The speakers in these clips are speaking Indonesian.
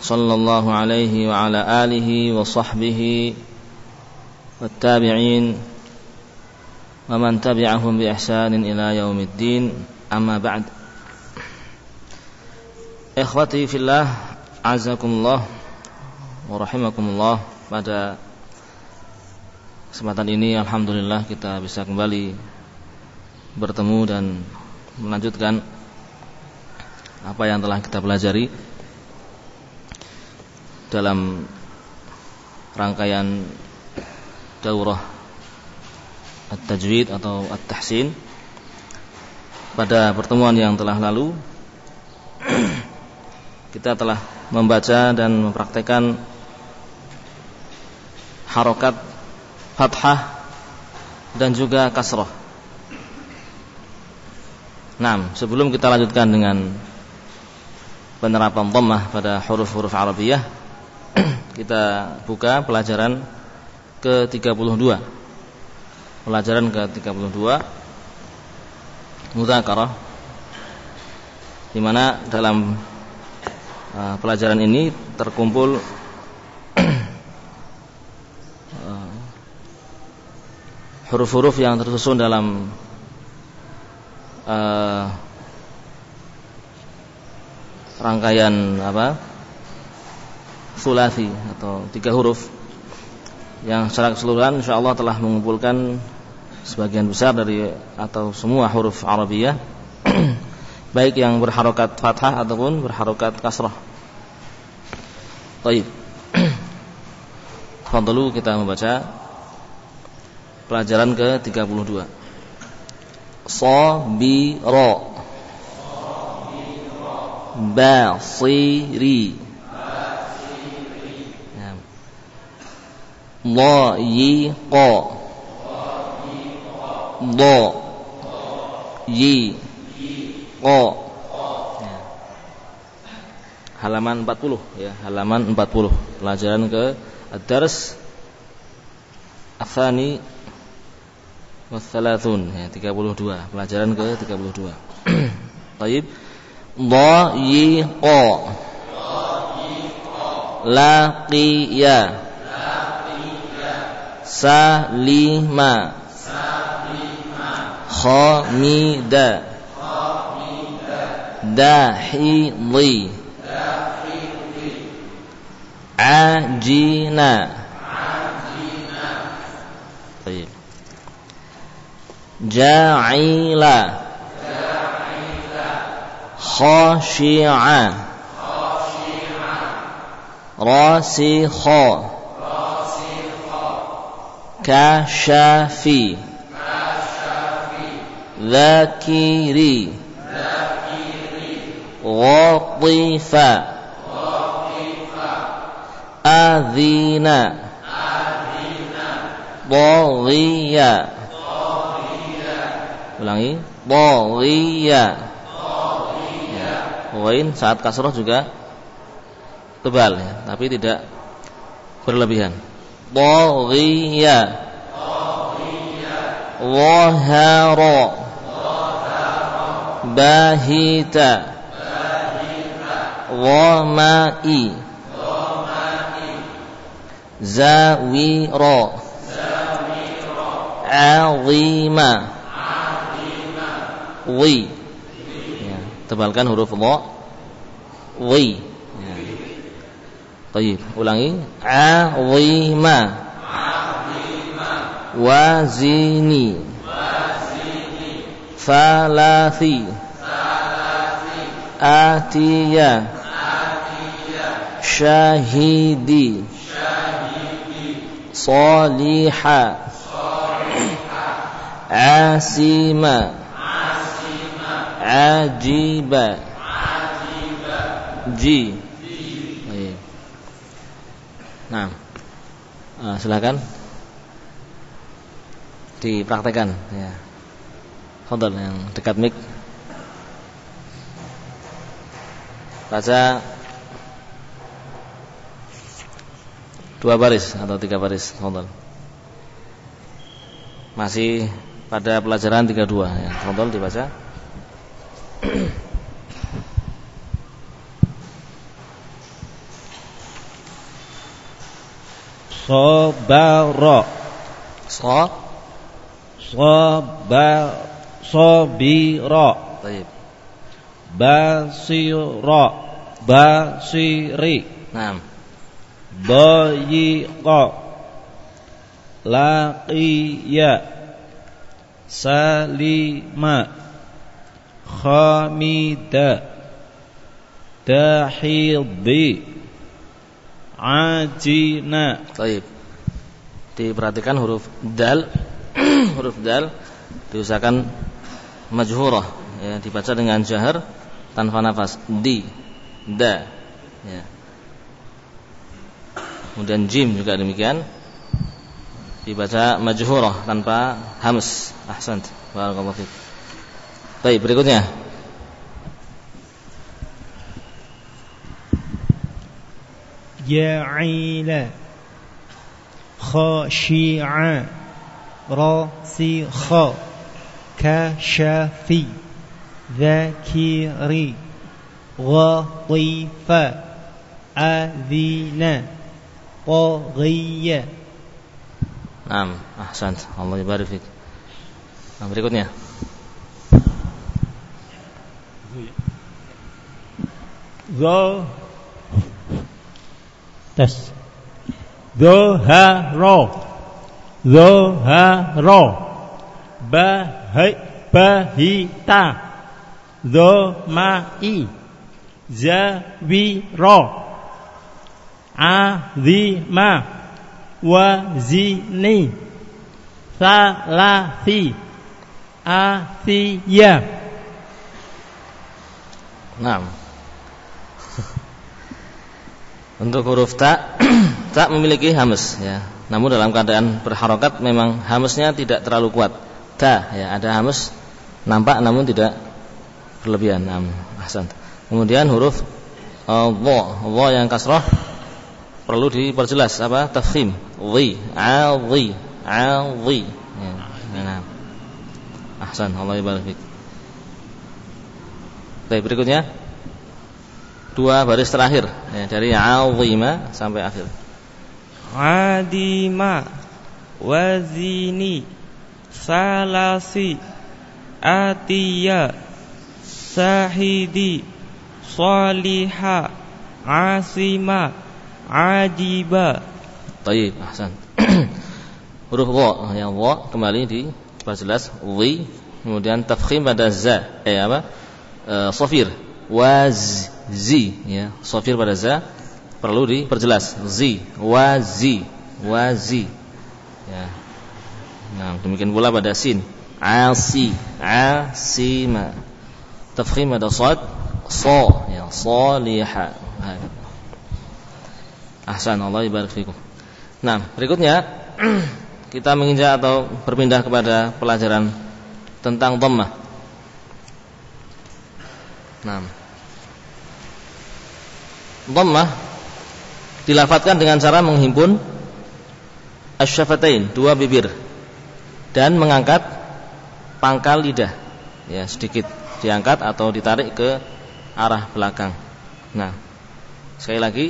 صلى الله عليه وعلى آله وصحبه والتابعين ومن تبعهم بإحسان إلى يوم الدين أما بعد إخوتي في الله عزكم الله ورحمكم pada kesempatan ini Alhamdulillah kita bisa kembali bertemu dan melanjutkan apa yang telah kita pelajari dalam rangkaian daurah at-tajwid atau at-tahsin pada pertemuan yang telah lalu kita telah membaca dan mempraktekkan harokat fathah dan juga kasroh. Nah, sebelum kita lanjutkan dengan penerapan dhammah pada huruf-huruf Arabiyah, kita buka pelajaran ke-32. Pelajaran ke-32 mudzakarah di mana dalam uh, pelajaran ini terkumpul uh, huruf-huruf yang tersusun dalam uh, rangkaian apa sulasi atau tiga huruf yang secara keseluruhan insyaallah telah mengumpulkan sebagian besar dari atau semua huruf Arabiyah baik yang berharokat fathah ataupun berharokat kasrah. Baik. Fadlu kita membaca pelajaran ke-32. Sabira Basiri ضايقا ضا yi ko halaman 40 ya halaman 40 pelajaran ke ad-dars afani wathalathun ya 32 pelajaran ke 32 Baik dhayiqa laqiya Salima. Salima. Khamida. Khamida. Dahidhi. Dahidhi. Ajina. Ajina. طيب. جاعلا جاعلا خاشعا خاشعا راسخا كشافي ذاكري غطيفة أذينا ضاغية ulangi ضاغية Wain saat kasroh juga tebal ya, tapi tidak berlebihan. طاغية ظهر باهت ظمائي زاوير عظيم wi ya, tebalkan huruf dha wi Tayyib, ulangi. Azima. Wazini. Wazini. Falathi. Atiya. Saliha. Saliha. Asima. Asima. Ajiba. Ajiba. ji. Nah, uh, silakan dipraktekkan ya. Fadal yang dekat mic. Baca dua baris atau tiga baris Fadal. Masih pada pelajaran 32 ya. Fadal dibaca. Sabara So Sabar Sabira Baik. Basira. Basiri. Nah, Bayiqa. Laqiya. Salima. Khamida. Dahidhi Ajina. Baik. Diperhatikan huruf dal. Huruf dal diusahakan majhurah. Ya dibaca dengan jahar tanpa nafas. Di da. Ya. Kemudian jim juga demikian. Dibaca majhurah tanpa hams ahsant. Barakallahu fik baik berikutnya جعيلا خاشعا راسخا كشفي ذاكري غطيفا أذينا طغيا Naam, ahsant. Allah yabarik fik. Nah, berikutnya. ظ Tes. Zoharo. Zoharo. Bahai. Bahita. Zomai. Zawiro. Azima. Wazini. Salasi. Asiya. Nah. Untuk huruf ta, ta memiliki hamas ya. Namun dalam keadaan berharokat memang hamasnya tidak terlalu kuat. Ta ya, ada hamas nampak namun tidak berlebihan. Naam, ahsan. Kemudian huruf uh, dha, dha yang kasrah perlu diperjelas apa? Tafkhim. Dhi, adhi, adhi. Ya, nah. Ahsan, Allah fik. Baik, berikutnya dua baris terakhir ya, dari azima sampai akhir. adima wazini salasi atiya sahidi saliha asima ajiba Baik, ahsan. Huruf dha, ya dha kembali diperjelas dhi, kemudian tafkhim pada za, eh apa? E, safir waz zi ya, safir pada za perlu diperjelas zi wazi wazi ya. Nah, demikian pula pada sin asi asima tafkhim pada sad sa ya salihah Ahsan Allah ibarik fikum. Nah, berikutnya kita menginjak atau berpindah kepada pelajaran tentang dhammah. Nah. Dhammah dilafatkan dengan cara menghimpun asyafatain, dua bibir dan mengangkat pangkal lidah. Ya, sedikit diangkat atau ditarik ke arah belakang. Nah, sekali lagi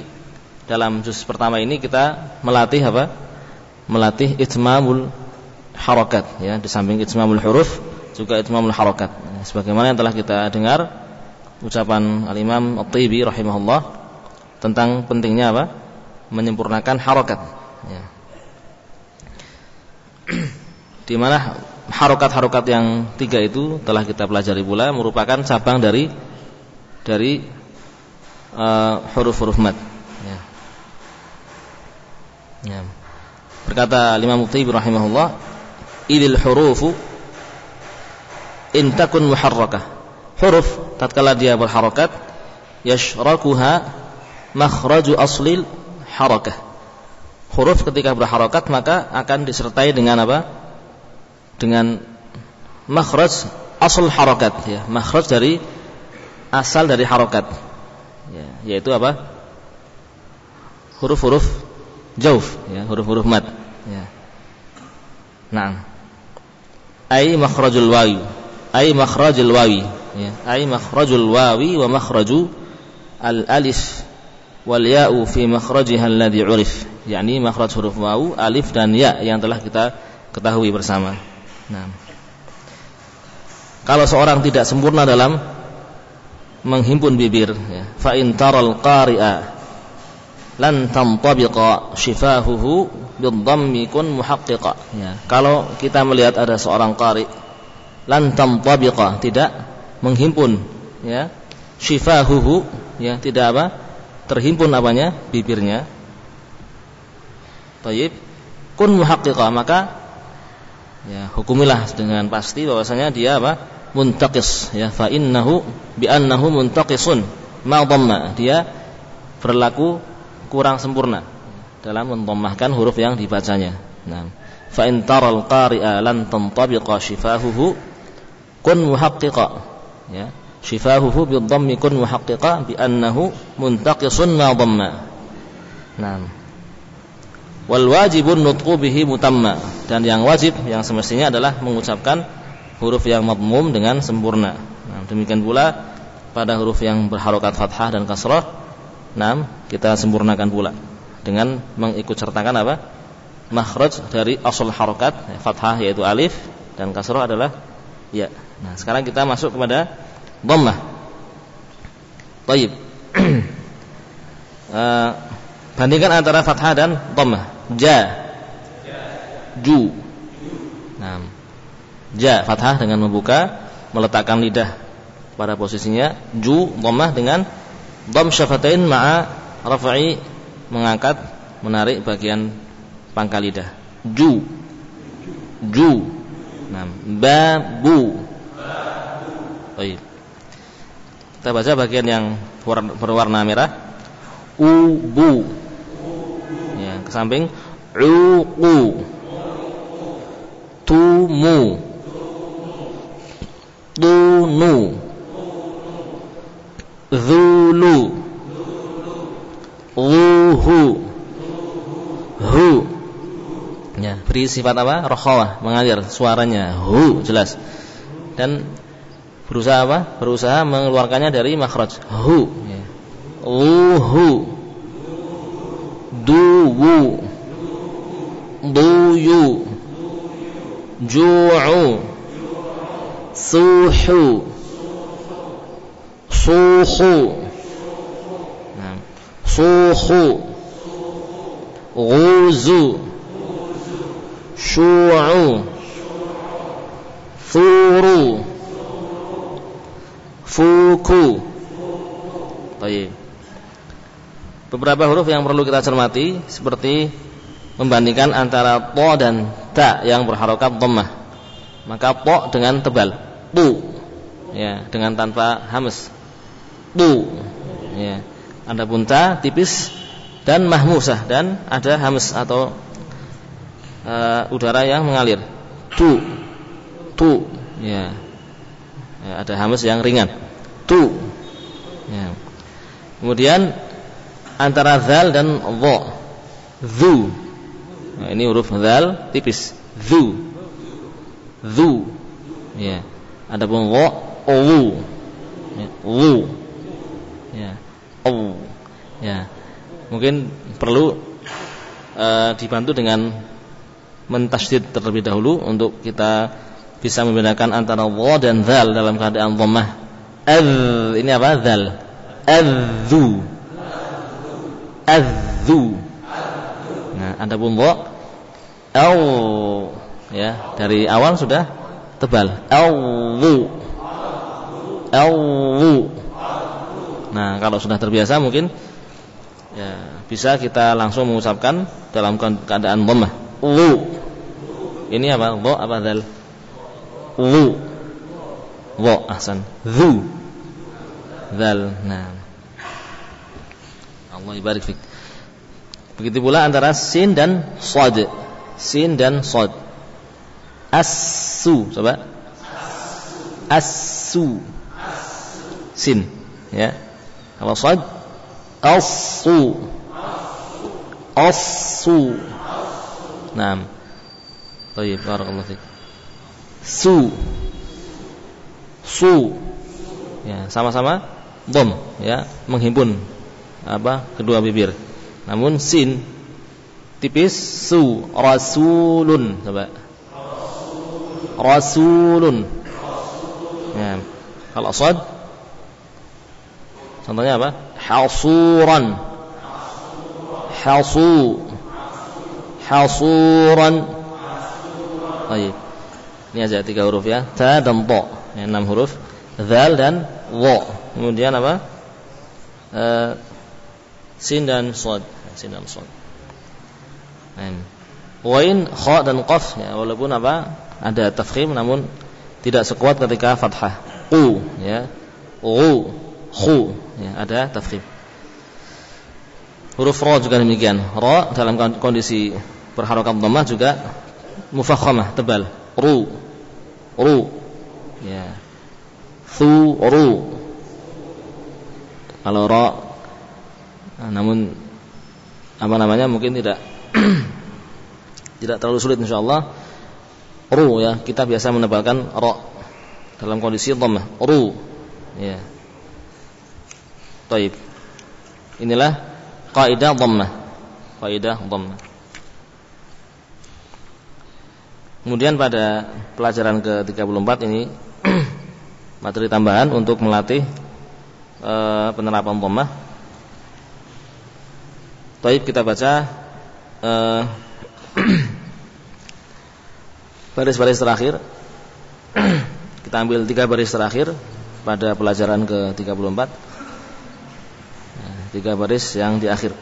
dalam juz pertama ini kita melatih apa? Melatih itmamul harakat ya, di samping itmamul huruf juga itmamul harakat. Sebagaimana yang telah kita dengar ucapan Al-Imam At-Tibi rahimahullah tentang pentingnya apa? Menyempurnakan harakat ya. Di mana harokat-harokat yang tiga itu telah kita pelajari pula merupakan cabang dari dari uh, huruf-huruf mad. Ya. Ya. Berkata Imam Mufti rahimahullah, "Idil hurufu in takun muharrakah." Huruf tatkala dia berharokat yashrakuha makhraju aslil harakah. Huruf ketika berharokat maka akan disertai dengan apa? Dengan makhraj asal harokat ya, makhraj dari asal dari harokat. Ya, yaitu apa? Huruf-huruf jauf ya, huruf-huruf mad ya. Nah. Ai makhrajul wawi. Ai makhrajul wawi ya. Ai makhrajul wawi wa makhraju al alif wal ya'u fi makhrajiha alladhi 'urif. Yakni makhraj huruf wawu alif dan ya yang telah kita ketahui bersama. Nah. Kalau seorang tidak sempurna dalam menghimpun bibir ya, fa in taral qari'a lan tantabiqa shifahuhu bidhammi kun muhaqqiqa. Ya kalau kita melihat ada seorang qari lan tantabiqa tidak menghimpun ya shifahuhu ya tidak apa terhimpun apanya? Bibirnya. Taib. Kun muhaqqiqa maka ya hukumilah dengan pasti bahwasanya dia apa? Muntaqis ya fa innahu bi annahu muntaqisun. Ma dhamma. Dia berlaku kurang sempurna dalam mendomahkan huruf yang dibacanya. Nah fa in taral qari'a lan tantabiqa shifahuhu kun muhaqqiqa ya shifahuhu bidhammi kun muhaqqiqa bi annahu muntaqisun ma dhamma nah wal wajibun nutqu bihi mutamma dan yang wajib yang semestinya adalah mengucapkan huruf yang madmum dengan sempurna. Nah, demikian pula pada huruf yang berharokat fathah dan kasrah. Nah kita sempurnakan pula dengan mengikut sertakan apa? Makhraj dari asal harokat fathah yaitu alif dan kasrah adalah ya. Nah sekarang kita masuk kepada dhammah. Baik. uh, bandingkan antara fathah dan dhammah. Ja. Ju. Nah. Ja fathah dengan membuka, meletakkan lidah pada posisinya. Ju dhammah dengan dham syafatain ma'a raf'i mengangkat menarik bagian pangkal lidah. Ju. Ju. Nah, babu. Baik. Kita baca bagian yang berwarna merah. Ubu. Ya, ke samping uqu. Tumu. Tunu. Zulu. Uhu. Hu. Ya, beri sifat apa? Rokhawah, mengalir suaranya. Hu, jelas. Dan berusaha apa? Berusaha mengeluarkannya dari makhraj hu. Ya. Uhu. Duwu. Duyu. Ju'u. Suhu. Suhu. Suhu. Ghuzu. Syu'u. Thuru fuku. Baik. Beberapa huruf yang perlu kita cermati seperti membandingkan antara po dan ta yang berharokat dhammah. Maka po dengan tebal, tu. Ya, dengan tanpa hamas. Tu. Ya. Adapun ta tipis dan mahmusah dan ada hamas atau uh, udara yang mengalir. Tu. Tu. Ya, ada hamas yang ringan. Tu. Ya. kemudian antara zal dan dha zu. Nah, ini huruf zal tipis. Zu. Zu. Ya. Adapun owu. Ya wu. Ya owu. Ya. Mungkin perlu uh, dibantu dengan mentasydid terlebih dahulu untuk kita bisa membedakan antara wa dan zal dalam keadaan dhammah. Adz ini apa? Zal. Adzu. Adzu. Nah, adapun wa au ya, dari awal sudah tebal. Awu. Awu. Nah, kalau sudah terbiasa mungkin ya bisa kita langsung mengucapkan dalam keadaan dhammah. Wu. Ini apa? Dha apa zal? Zu Wo ahsan Zu Zal Nah Allah ibarik fik. Begitu pula antara sin dan sod. Sin dan sod. Asu, coba. Asu. Sin, ya. Kalau sod asu. Asu. Naam. Baik, barakallahu fik. Su. Su. Ya, sama-sama dom ya, menghimpun apa? kedua bibir. Namun sin tipis su rasulun coba. Rasulun. Ya. Kalau sad contohnya apa? Hasuran. Hasu. Hasuran. Baik. Ini aja tiga huruf ya. Ta dan to. Ya, enam huruf. Zal dan wo. Kemudian apa? Uh, sin dan sod. Sin dan sod. Wain kha dan qaf ya, walaupun apa? Ada tafkhim namun tidak sekuat ketika fathah. U ya. U khu ya, ada tafkhim. Huruf ra juga demikian. Ra dalam kondisi berharokat dhammah juga mufakhamah tebal. Ru ru. Ya. Thu ru. Kalau ra namun apa namanya mungkin tidak tidak terlalu sulit insyaallah. Ru ya. Kita biasa menebalkan ra dalam kondisi dhammah ru. Ya. Taib. Inilah kaidah dhammah. Kaidah dhammah. Kemudian pada pelajaran ke-34 ini materi tambahan untuk melatih e, penerapan dhammah. Baik kita baca e, baris-baris terakhir. kita ambil tiga baris terakhir pada pelajaran ke-34. Nah, tiga baris yang di akhir.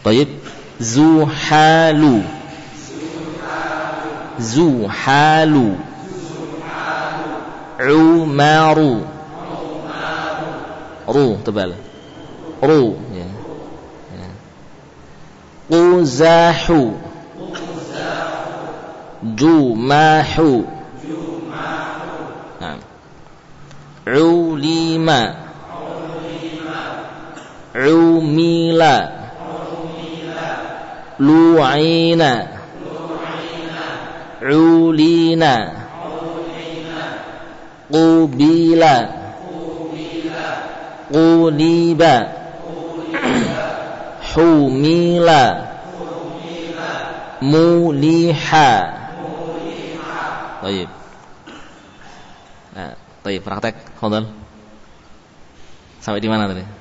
Baik, zuhalu زحال عمر رو تبال رو يعني، يعني. قزاح جماح نعم. عليما عميلا لعينا ulina qubila quliba humila muliha Baik. Nah, baik praktek, Fadal. Sampai di mana tadi?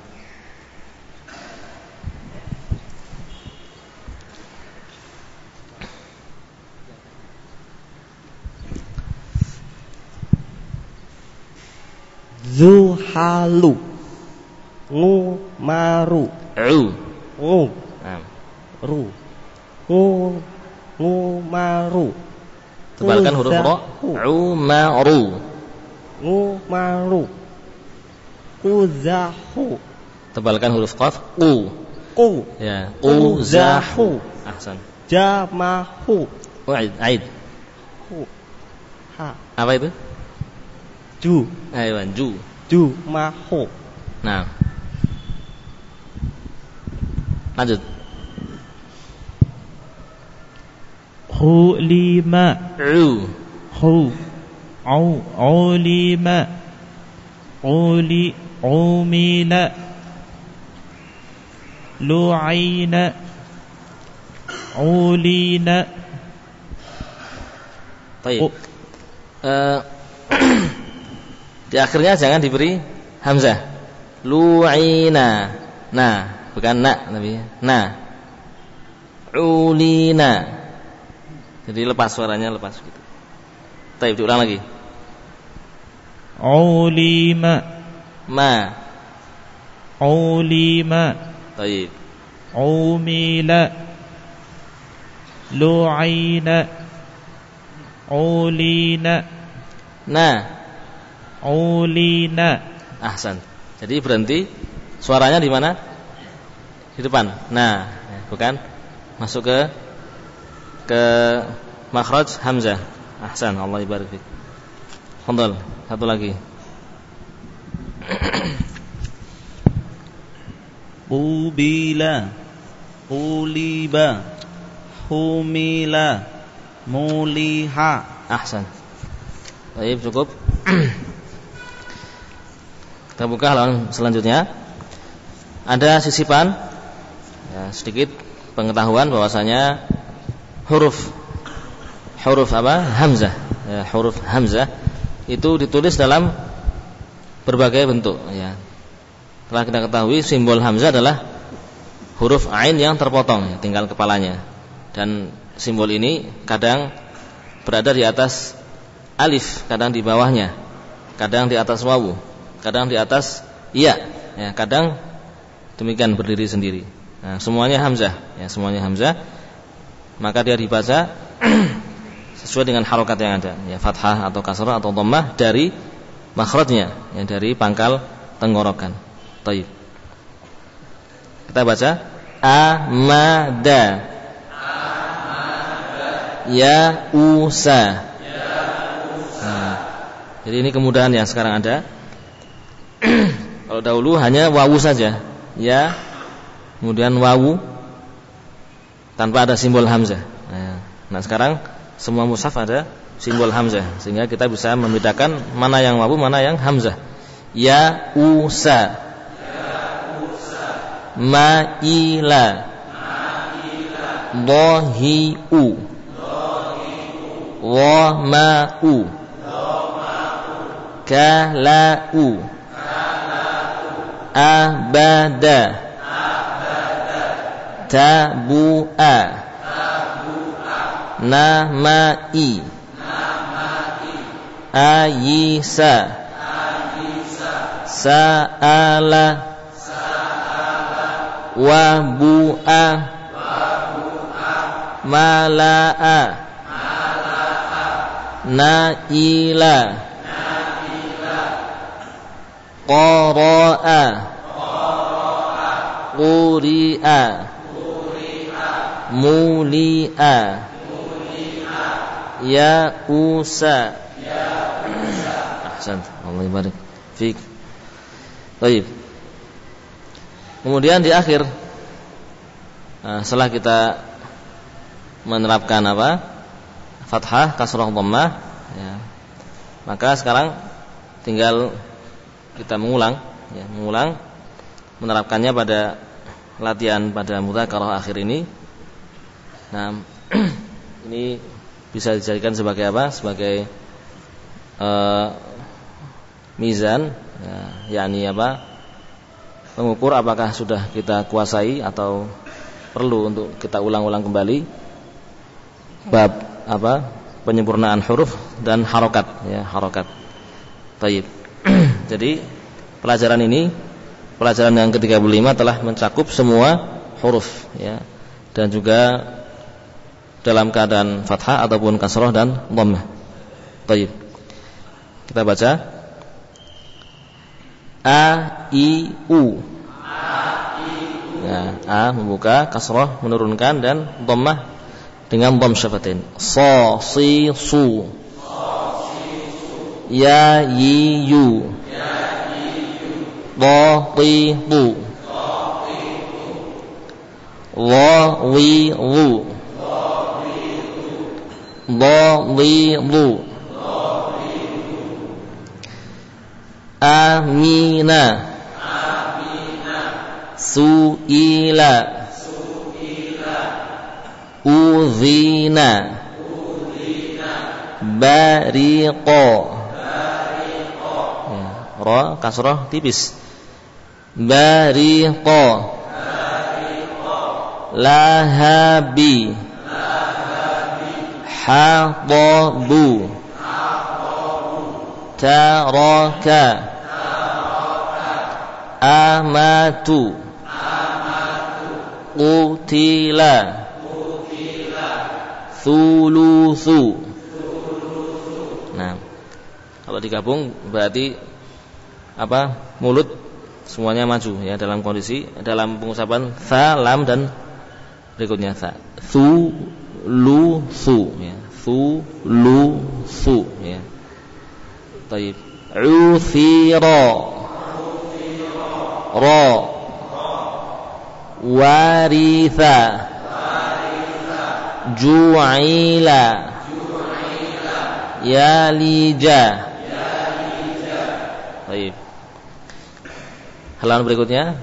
Zuhalu Ngumaru. U Ngu nah. Ru. Ngu Ngumaru. Tebalkan huruf ro. Umaru Ngumaru. Kuzahu Tebalkan huruf qaf. U. Ku. Ya. Uzahu Ahsan Jamahu. Aid. Aid. Ha. Apa itu? Ju Aywan Ju Jumahu Nah Lanjut Hulima U Hu Au Ulima Uli Umila Lu'ina Ulina Baik Oh. Eh, Di akhirnya jangan diberi hamzah. Lu'ina. Nah bukan nak tapi Nah Ulina. Jadi lepas suaranya lepas gitu. Baik diulang lagi. Ulima. Ma. Ulima. Baik Umila. Lu'ina. Ulina. Nah Ulina Ahsan Jadi berhenti Suaranya di mana? Di depan. Nah, bukan masuk ke ke makhraj hamzah. Ahsan, Allah ibarik fik. Fadal, satu lagi. Qubila Quliba Humila Muliha Ahsan. Baik, cukup. Kita buka halaman selanjutnya. Ada sisipan ya, sedikit pengetahuan bahwasanya huruf huruf apa? Hamzah. Ya, huruf hamzah itu ditulis dalam berbagai bentuk ya. Telah kita ketahui simbol hamzah adalah huruf ain yang terpotong, ya, tinggal kepalanya. Dan simbol ini kadang berada di atas alif, kadang di bawahnya, kadang di atas wawu, kadang di atas iya, ya, kadang demikian berdiri sendiri. Nah, semuanya hamzah, ya, semuanya hamzah. Maka dia dibaca sesuai dengan harokat yang ada, ya, fathah atau kasrah atau dhammah dari makhrajnya, ya, dari pangkal tenggorokan. Taib. Kita baca amada. Ya usa. Nah, jadi ini kemudahan yang sekarang ada. Kalau dahulu hanya wawu saja, ya, kemudian wawu. Tanpa ada simbol hamzah. Nah, nah sekarang semua mushaf ada simbol hamzah, sehingga kita bisa membedakan mana yang wawu, mana yang hamzah. Ya usa maila dhahiu dhama'u kala'u abada. Tabu'a. Namai. Ayisa. Sa'ala. Wabu'a. Mala'a. Naila qara'a. Muli'a. Ya usa ahsan. Allah ibarik fik. Baik Kemudian di akhir eh, setelah kita menerapkan apa? Fathah, kasrah, dhammah, ya. Maka sekarang tinggal kita mengulang, ya, mengulang menerapkannya pada latihan pada mudzakarah akhir ini. Nah, ini bisa dijadikan sebagai apa? Sebagai uh, mizan, ya, yakni apa? mengukur apakah sudah kita kuasai atau perlu untuk kita ulang-ulang kembali bab apa penyempurnaan huruf dan harokat ya harokat Taib. Jadi pelajaran ini pelajaran yang ke-35 telah mencakup semua huruf ya dan juga dalam keadaan fathah ataupun kasroh dan dhammah. Taib. Kita baca A I U. Ya, A membuka, kasrah menurunkan dan dhammah dengan dham syafatin. Sa si su. Ya yi yu. Dha ti tu. Wa wi lu. Dha li lu. amina suila uzina bariqo ya, ra kasrah tipis. Bariqo. Lahabi. Hadabu taraka amatu. Utila thuluthu. Nah kalau digabung berarti apa mulut semuanya maju ya dalam kondisi dalam pengucapan tha lam dan berikutnya tha. Thu lu thu ya. Thu lu thu ya. Taib. Uthira ra. Waritha. Ju'ila. Yalija Baik. Halaman berikutnya.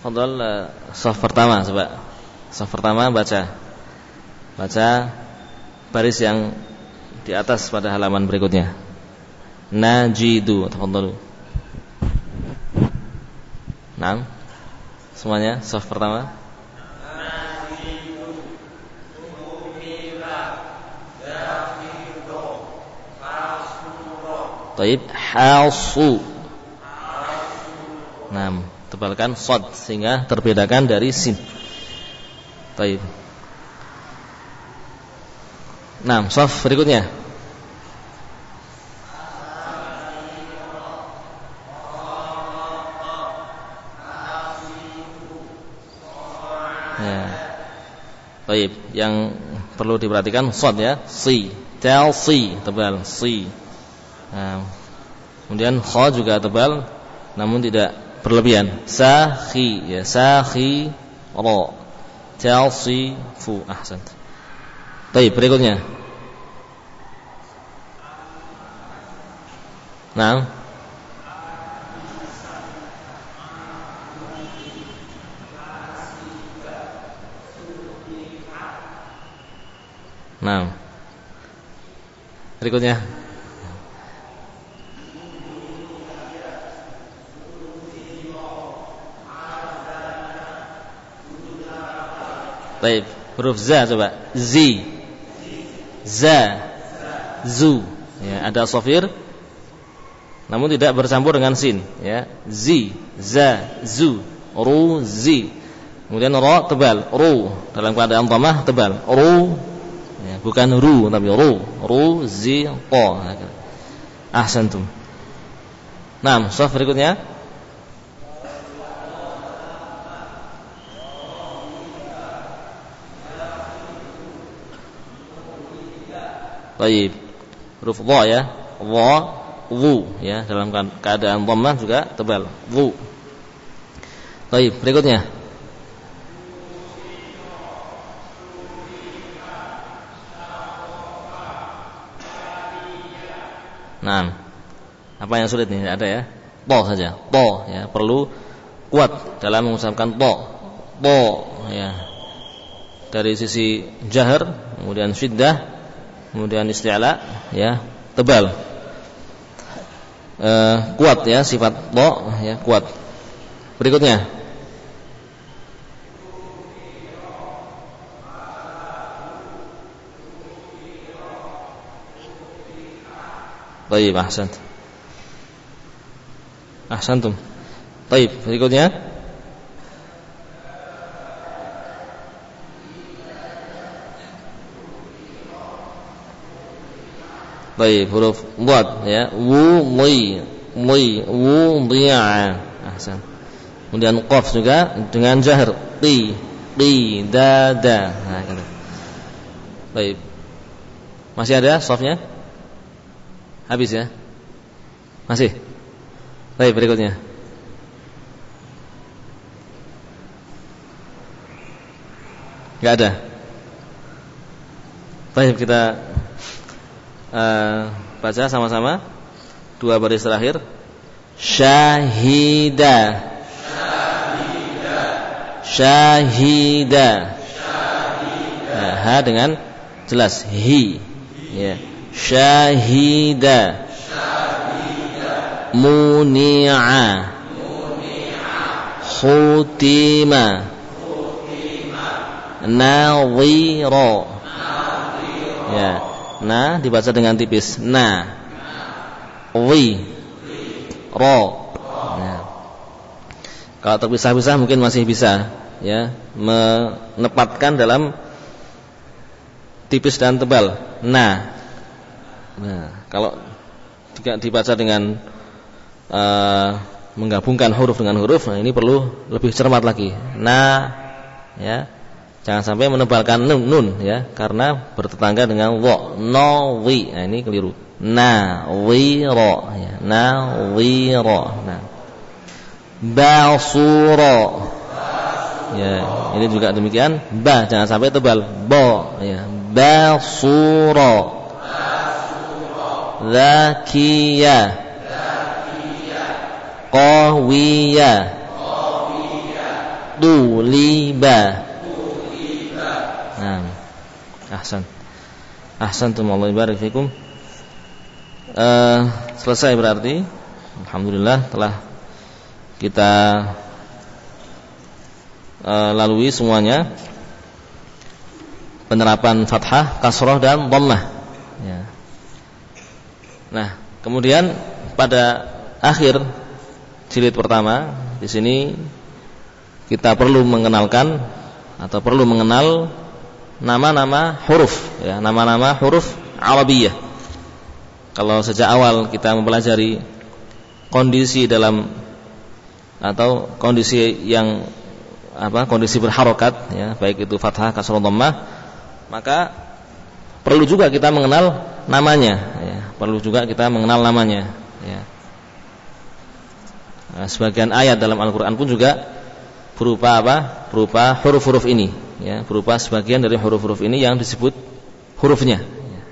Fadhal uh, saf pertama coba. Saf pertama baca. Baca baris yang di atas pada halaman berikutnya. Najidu, tafadhalu. Naam. Semuanya saf pertama. Taib hasu. Tebalkan sod sehingga terbedakan dari sin. Taib. Nah, sof berikutnya. Ya. Taib, yang perlu diperhatikan sod ya, si, tel si, tebal si. Nah, kemudian kha juga tebal namun tidak berlebihan. Sakhi ya sakhi ra. Talsi fu ahsan. Baik, berikutnya. Nah. Nah. Berikutnya. Baik, huruf za coba. Zi. Za. Zu. Ya, ada sofir namun tidak bercampur dengan sin, ya. Zi, za, zu, ru, zi. Kemudian ro tebal, ru dalam keadaan dhamah tebal, ru. Ya, bukan ru tapi ru, ru, zi, qa. Ahsantum. Nah, sof berikutnya. Baik. Huruf dha ya. Dha, wu ya dalam keadaan dhammah juga tebal. Wu. Baik, berikutnya. Nah, apa yang sulit nih? Ada ya? To saja. To ya, perlu kuat dalam mengucapkan to. To ya. Dari sisi jahar, kemudian syiddah, kemudian isti'la ya tebal e, kuat ya sifat do ya kuat berikutnya Baik, ahsant. Ahsantum. Baik, berikutnya Baik, huruf dhad ya. Wudhi, li, wudhi'a. Ahsan. Kemudian qaf juga dengan jahr. Qi, qi, da, da. Nah, gitu. Baik. Masih ada softnya? Habis ya? Masih? Baik, berikutnya. Enggak ada. Baik, kita uh, baca sama-sama. Dua baris terakhir. Syahida. Syahida. Nah, ha dengan jelas. Hi. Ya. Syahida. Muni'a. Khutima. Nadhira. Ya Na dibaca dengan tipis. Na. Wi. Ro. Nah. Kalau terpisah-pisah mungkin masih bisa ya menempatkan dalam tipis dan tebal. Nah. Nah, kalau dibaca dengan uh, menggabungkan huruf dengan huruf, nah ini perlu lebih cermat lagi. Na, ya, jangan sampai menebalkan nun, nun ya, karena bertetangga dengan wo, no, wi. Nah ini keliru. Na, wi, ro, ya. Na, wi, ro. Nah, basuro. Ya, ini juga demikian. Ba, jangan sampai tebal. Bo, ya. Basuro. Zakiyah qawiya tuliba nah ahsan. Ahsan Allah barik fikum. Uh, selesai berarti. Alhamdulillah telah kita uh, lalui semuanya. Penerapan fathah, kasroh dan dhammah. Ya. Nah, kemudian pada akhir jilid pertama di sini kita perlu mengenalkan atau perlu mengenal nama-nama huruf ya nama-nama huruf Arabiyah. Kalau sejak awal kita mempelajari kondisi dalam atau kondisi yang apa kondisi berharokat ya baik itu fathah kasrah dhammah maka perlu juga kita mengenal namanya ya perlu juga kita mengenal namanya ya. Nah, sebagian ayat dalam Al-Quran pun juga berupa apa? Berupa huruf-huruf ini, ya, berupa sebagian dari huruf-huruf ini yang disebut hurufnya. Ya.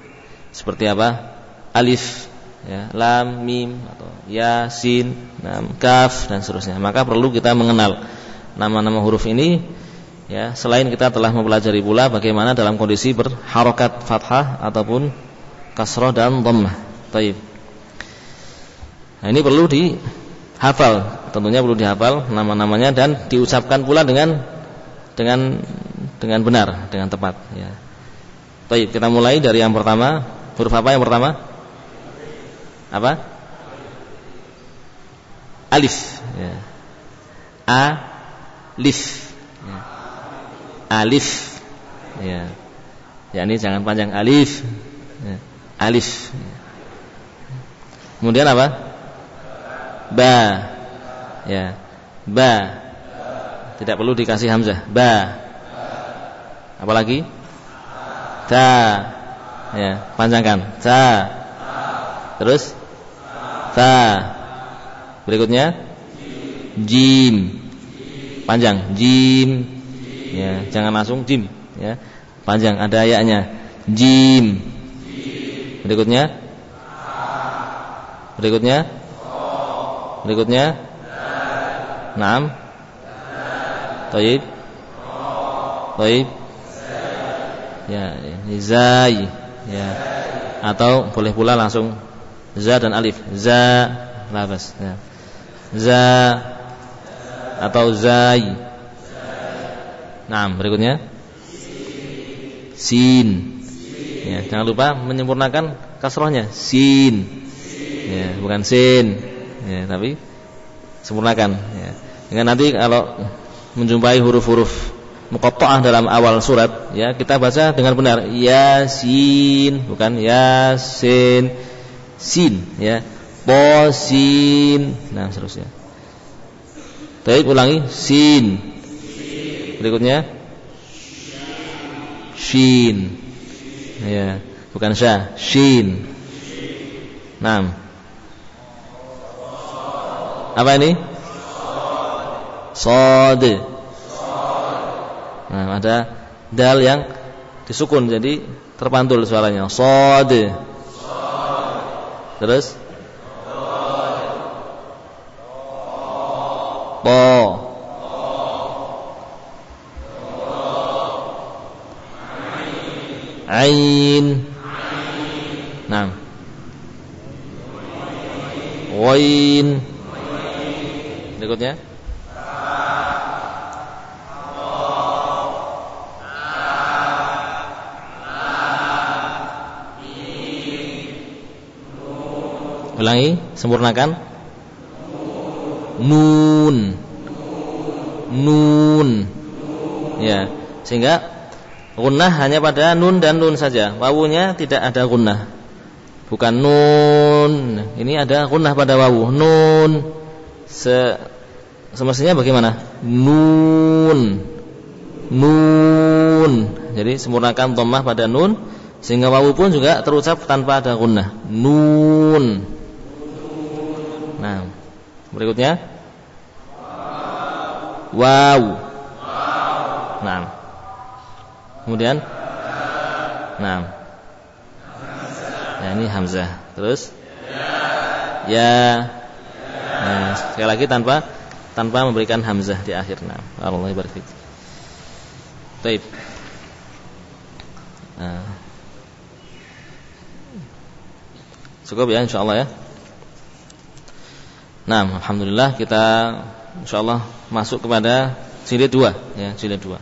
Seperti apa? Alif, ya, lam, mim, atau ya, sin, nam, kaf dan seterusnya. Maka perlu kita mengenal nama-nama huruf ini. Ya, selain kita telah mempelajari pula bagaimana dalam kondisi berharokat fathah ataupun kasroh dan dhammah. Taib. Nah, ini perlu di hafal tentunya perlu dihafal nama-namanya dan diucapkan pula dengan dengan dengan benar dengan tepat ya. Baik, kita mulai dari yang pertama. Huruf apa yang pertama? Apa? Alif ya. A lif ya. Alif ya. Ya ini jangan panjang alif ya. Alif ya. Kemudian apa? ba ya ba tidak perlu dikasih hamzah ba apalagi? Ta. Ya panjangkan. Ta. Terus? Ta. Berikutnya? Jim panjang. Jim ya jangan langsung jim ya panjang. Ada ayatnya. Jim berikutnya? Berikutnya? Berikutnya? Naam. Taib. Taib Ya, Zai Ya. Atau boleh pula langsung Za dan Alif. Za Labas ya. Za Atau Zai. Naam berikutnya. Sin. Ya, jangan lupa menyempurnakan kasrohnya. Sin, ya, bukan sin. Ya, tapi sempurnakan ya. Dengan nanti kalau menjumpai huruf-huruf muqatta'ah dalam awal surat ya kita baca dengan benar. Yasin bukan yasin. Sin ya. Posin nah seterusnya. Baik ulangi. Sin. Berikutnya. Shin. Ya bukan syah shin. Nah apa ini? Sod. Nah, ada dal yang disukun jadi terpantul suaranya. Sod. Terus? Po. Ain. Nah. Wain. Berikutnya. Ulangi, sempurnakan. Nun. Nun. Ya, sehingga gunnah hanya pada nun dan nun saja. Wawunya tidak ada gunnah. Bukan nun. Ini ada gunnah pada wawu. Nun se semestinya bagaimana? Nun. Nun. Jadi sempurnakan dhammah pada nun sehingga wawu pun juga terucap tanpa ada gunnah. Nun. Berikutnya waw. Nah. Kemudian Nah. Nah, ini hamzah. Terus ya. Nah, sekali lagi tanpa tanpa memberikan hamzah di akhir. Nah, Allah barik Baik. Nah. Cukup ya insyaallah ya. Nah, alhamdulillah kita insyaallah masuk kepada jilid 2 ya, jilid 2.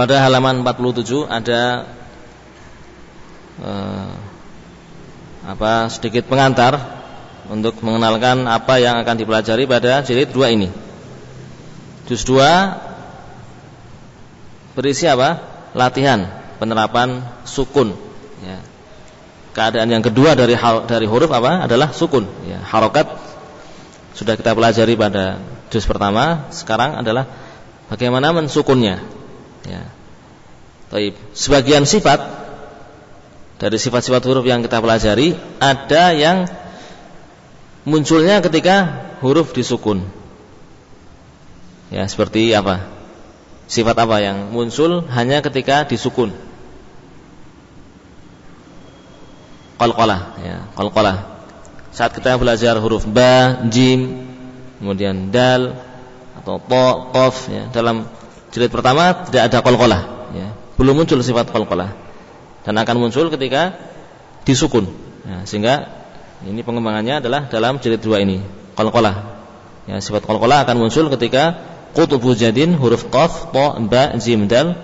Pada halaman 47 ada eh, apa sedikit pengantar untuk mengenalkan apa yang akan dipelajari pada jilid 2 ini. Juz 2 berisi apa? Latihan penerapan sukun ya. Keadaan yang kedua dari dari huruf apa? adalah sukun ya. Harokat sudah kita pelajari pada juz pertama, sekarang adalah bagaimana mensukunnya. Ya. Taib. Sebagian sifat dari sifat-sifat huruf yang kita pelajari ada yang munculnya ketika huruf disukun. Ya, seperti apa? Sifat apa yang muncul hanya ketika disukun? Qalqalah, ya, qalqalah. Saat kita belajar huruf ba, jim, kemudian dal atau to, qaf ya, dalam jilid pertama tidak ada qalqalah, ya. Belum muncul sifat qalqalah. Dan akan muncul ketika disukun. Ya, sehingga ini pengembangannya adalah dalam jilid dua ini, qalqalah. Ya, sifat qalqalah akan muncul ketika Qutubu jadin huruf qaf, ta, ba, jim, dal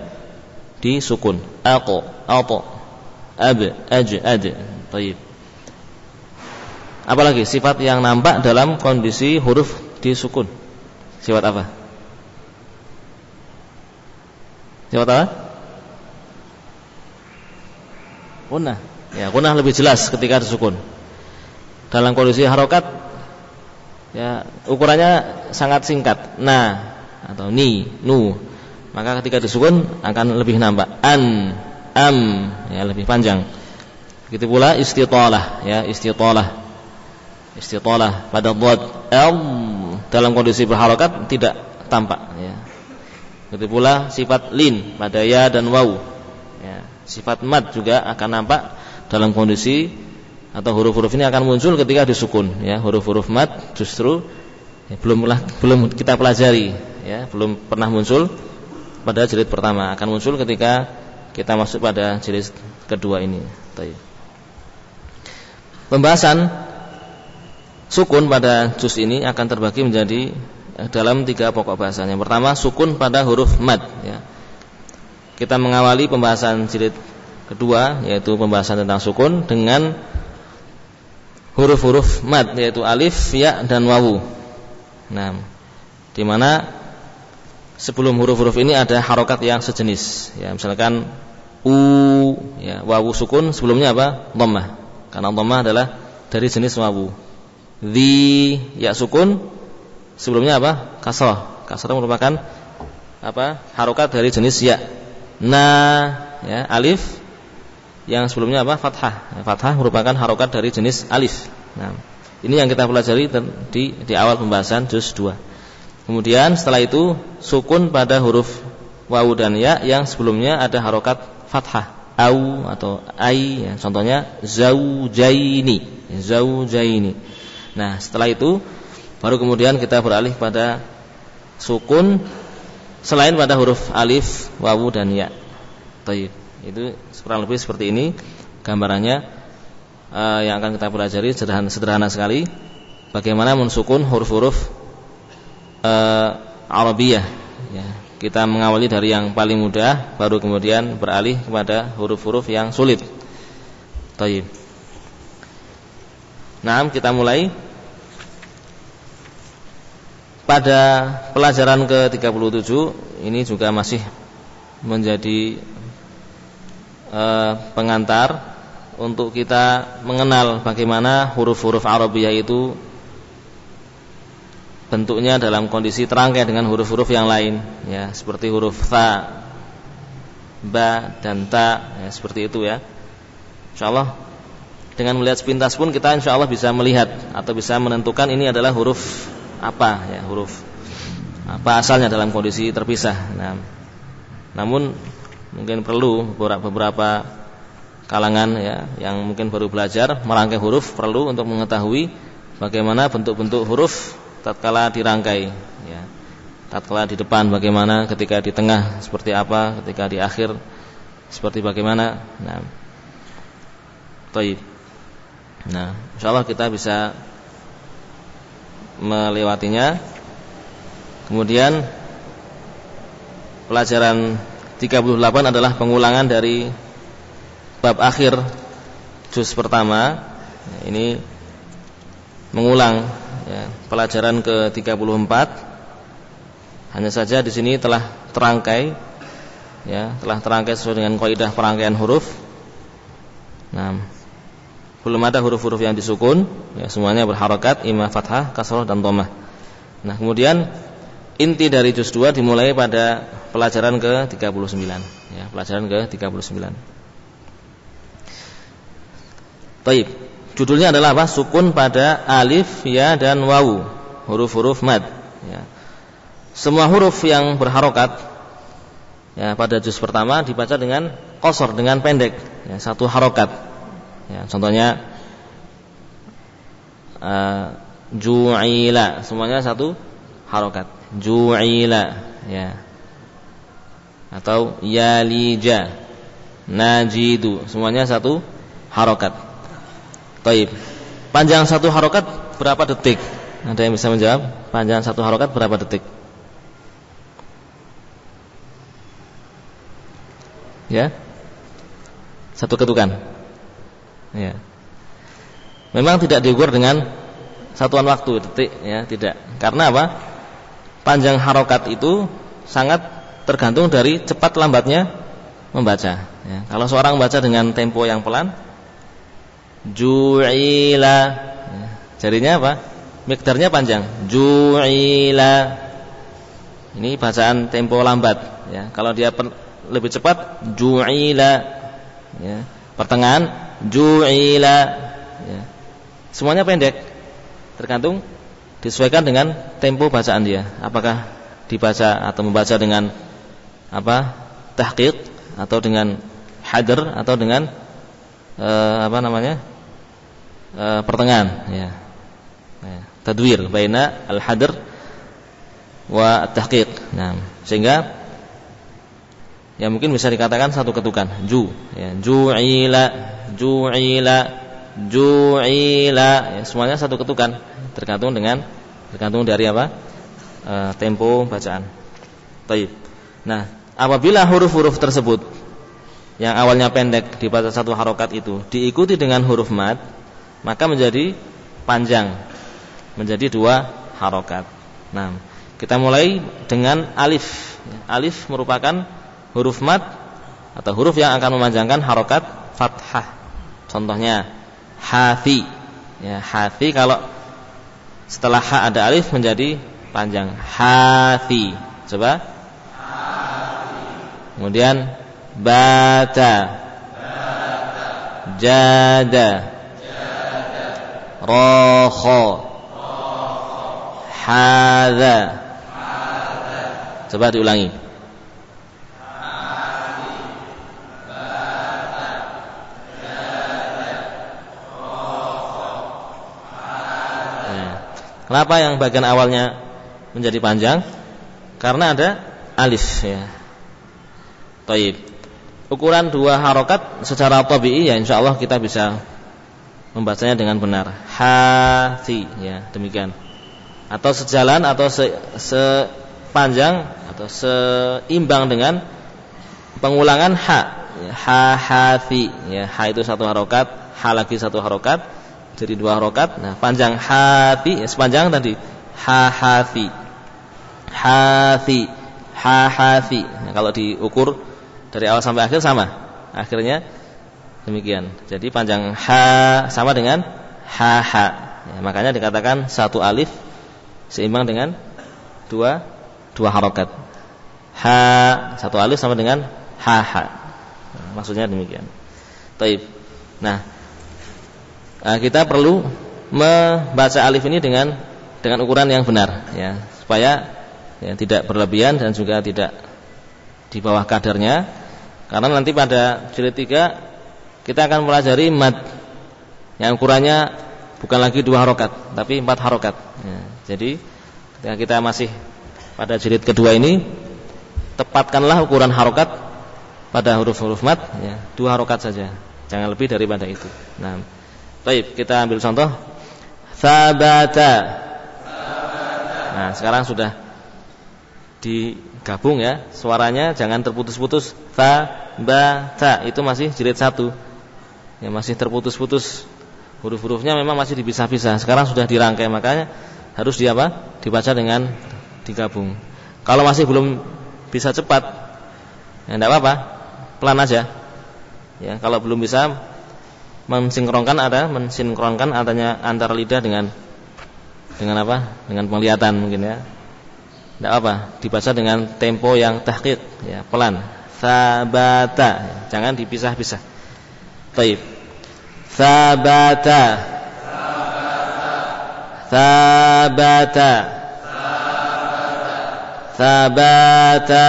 disukun. Aqo, ato, ab, aj, ad. Taib. Apalagi sifat yang nampak dalam kondisi huruf disukun. Sifat apa? Sifat apa? Kunah. Ya, kunah lebih jelas ketika disukun. Dalam kondisi harokat ya ukurannya sangat singkat. Nah, atau ni, nu. Maka ketika disukun akan lebih nampak an, am ya lebih panjang. Begitu pula istitalah ya, istitalah. Istitalah pada buat am dalam kondisi berharokat tidak tampak ya. Begitu pula sifat lin pada ya dan waw. Ya, sifat mat juga akan nampak dalam kondisi atau huruf-huruf ini akan muncul ketika disukun ya huruf-huruf mat justru ya, belum belum kita pelajari ya belum pernah muncul pada jilid pertama akan muncul ketika kita masuk pada jilid kedua ini. Pembahasan sukun pada juz ini akan terbagi menjadi eh, dalam tiga pokok bahasan yang pertama sukun pada huruf mad ya. kita mengawali pembahasan jilid kedua yaitu pembahasan tentang sukun dengan huruf-huruf mad yaitu alif, ya dan wawu. Nah, di mana sebelum huruf-huruf ini ada harokat yang sejenis ya misalkan u ya wawu sukun sebelumnya apa dhammah karena dhammah adalah dari jenis wawu. Di ya sukun sebelumnya apa? Kasrah. Kasrah merupakan apa? Harokat dari jenis ya. Na ya alif. Yang sebelumnya apa? Fathah. Fathah merupakan harokat dari jenis alif. Nah ini yang kita pelajari di di awal pembahasan juz 2 Kemudian setelah itu sukun pada huruf wawu dan ya yang sebelumnya ada harokat fathah au atau ai ya, contohnya zaujaini. Zaujaini. Nah setelah itu baru kemudian kita beralih pada sukun selain pada huruf alif wawu dan ya. Taib. itu kurang lebih seperti ini gambarannya uh, yang akan kita pelajari sederhana, sederhana sekali. Bagaimana mensukun huruf-huruf uh, Arabiyah ya. Kita mengawali dari yang paling mudah baru kemudian beralih kepada huruf-huruf yang sulit. Taib. Nah, kita mulai pada pelajaran ke-37 ini juga masih menjadi uh, pengantar untuk kita mengenal bagaimana huruf-huruf Arabiyah itu bentuknya dalam kondisi terangkai dengan huruf-huruf yang lain. Ya seperti huruf tha ba dan ta. Ya, seperti itu ya. Insyaallah dengan melihat sepintas pun kita insyaallah bisa melihat atau bisa menentukan ini adalah huruf apa ya huruf apa asalnya dalam kondisi terpisah. Nah, namun mungkin perlu beberapa kalangan ya yang mungkin baru belajar merangkai huruf perlu untuk mengetahui bagaimana bentuk-bentuk huruf tatkala dirangkai ya. Tatkala di depan bagaimana ketika di tengah seperti apa ketika di akhir seperti bagaimana. Nah. Taib. Nah, insyaallah kita bisa melewatinya. Kemudian pelajaran 38 adalah pengulangan dari bab akhir juz pertama. Ini mengulang ya, pelajaran ke-34 hanya saja di sini telah terangkai ya telah terangkai sesuai dengan kaidah perangkaian huruf. Nah belum ada huruf-huruf yang disukun ya semuanya berharokat imam fathah kasroh dan tomah. Nah kemudian inti dari juz 2 dimulai pada pelajaran ke-39 ya pelajaran ke-39 Taib. Judulnya adalah apa? Sukun pada alif, ya dan wawu, huruf-huruf mad. Ya. Semua huruf yang berharokat ya pada juz pertama dibaca dengan kosor, dengan pendek, ya, satu harokat. Ya, contohnya uh, ju'ila, semuanya satu harokat. Ju'ila, ya. Atau yalija, najidu, semuanya satu harokat. Taib. Panjang satu harokat berapa detik? Ada yang bisa menjawab? Panjang satu harokat berapa detik? Ya, satu ketukan. Ya. Memang tidak diukur dengan satuan waktu detik, ya tidak. Karena apa? Panjang harokat itu sangat tergantung dari cepat lambatnya membaca. Ya. Kalau seorang membaca dengan tempo yang pelan, ju'ila. Jarinya apa? Mikdarnya panjang. Ju'ila. Ini bacaan tempo lambat ya. Kalau dia lebih cepat ju'ila. Ya. Pertengahan ju'ila. Ya. Semuanya pendek. Tergantung disesuaikan dengan tempo bacaan dia. Apakah dibaca atau membaca dengan apa tahqiq atau dengan hadr atau dengan eh, apa namanya e, pertengahan ya. ya. Tadwir baina al-hadr wa at-tahqiq. Nah, sehingga ya mungkin bisa dikatakan satu ketukan ju ya ju'ila ju'ila ju'ila ya, semuanya satu ketukan tergantung dengan tergantung dari apa e, tempo bacaan Taib. Nah, apabila huruf-huruf tersebut yang awalnya pendek dibaca satu harokat itu diikuti dengan huruf mad maka menjadi panjang menjadi dua harokat. Nah, kita mulai dengan alif. Alif merupakan huruf mat atau huruf yang akan memanjangkan harokat fathah. Contohnya hafi. Ya, hafi kalau setelah ha ada alif menjadi panjang hafi. Coba. Kemudian bata. Jada rakha hadza coba diulangi Kenapa yang bagian awalnya menjadi panjang? Karena ada alif ya. Taib. Ukuran dua harokat secara tabii ya insya Allah kita bisa membacanya dengan benar. Hati ya, demikian. Atau sejalan atau se, sepanjang atau seimbang dengan pengulangan ha. Ya, ha hati ya, ha itu satu harokat, ha lagi satu harokat, jadi dua harokat. Nah, panjang hati ya, sepanjang tadi ha hati. Hati, ha hati. Nah, kalau diukur dari awal sampai akhir sama. Akhirnya Demikian. Jadi panjang ha sama dengan ha ha. Ya, makanya dikatakan satu alif seimbang dengan dua dua harokat. Ha satu alif sama dengan ha ha. Nah, maksudnya demikian. Taib. Nah, eh, kita perlu membaca alif ini dengan dengan ukuran yang benar, ya, supaya ya, tidak berlebihan dan juga tidak di bawah kadarnya. Karena nanti pada jilid 3 kita akan pelajari mad. Yang ukurannya bukan lagi dua harokat tapi empat harokat. Ya, jadi ketika kita masih pada jilid kedua ini tepatkanlah ukuran harokat pada huruf-huruf mad ya, dua harokat saja. Jangan lebih daripada itu. Nah baik kita ambil contoh. Sabata nah sekarang sudah digabung ya suaranya jangan terputus-putus. Fa ba ta itu masih jilid satu ya masih terputus-putus. Huruf-hurufnya memang masih dipisah-pisah. Sekarang sudah dirangkai makanya harus di apa? Dibaca dengan digabung. Kalau masih belum bisa cepat ya tidak apa-apa. Pelan aja. Ya kalau belum bisa mensinkronkan ada mensinkronkan adanya antara lidah dengan dengan apa? Dengan penglihatan mungkin ya. Tidak apa dibaca dengan tempo yang tahqiq. Ya pelan. Sabata jangan dipisah-pisah Taib. Sabata. Sabata. Sabata.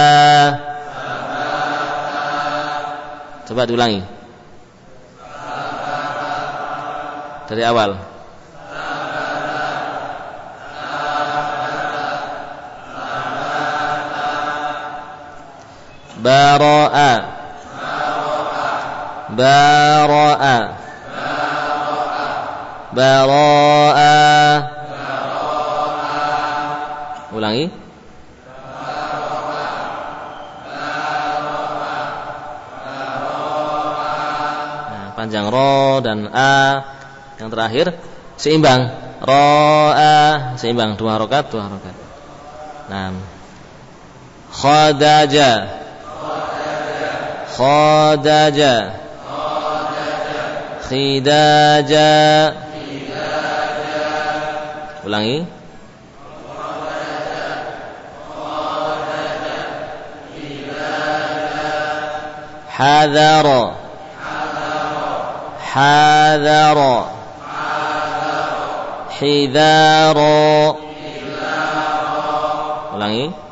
Coba diulangi. Dari awal. Bara'a Bara'a Bara'a Ulangi. Nah, Panjang ro dan a. Yang terakhir Seimbang. Ro a Seimbang. Dua harokat Dua harokat. Nah Khadaja. Khadaja khidaja ulangi hadara hadara hidara ulangi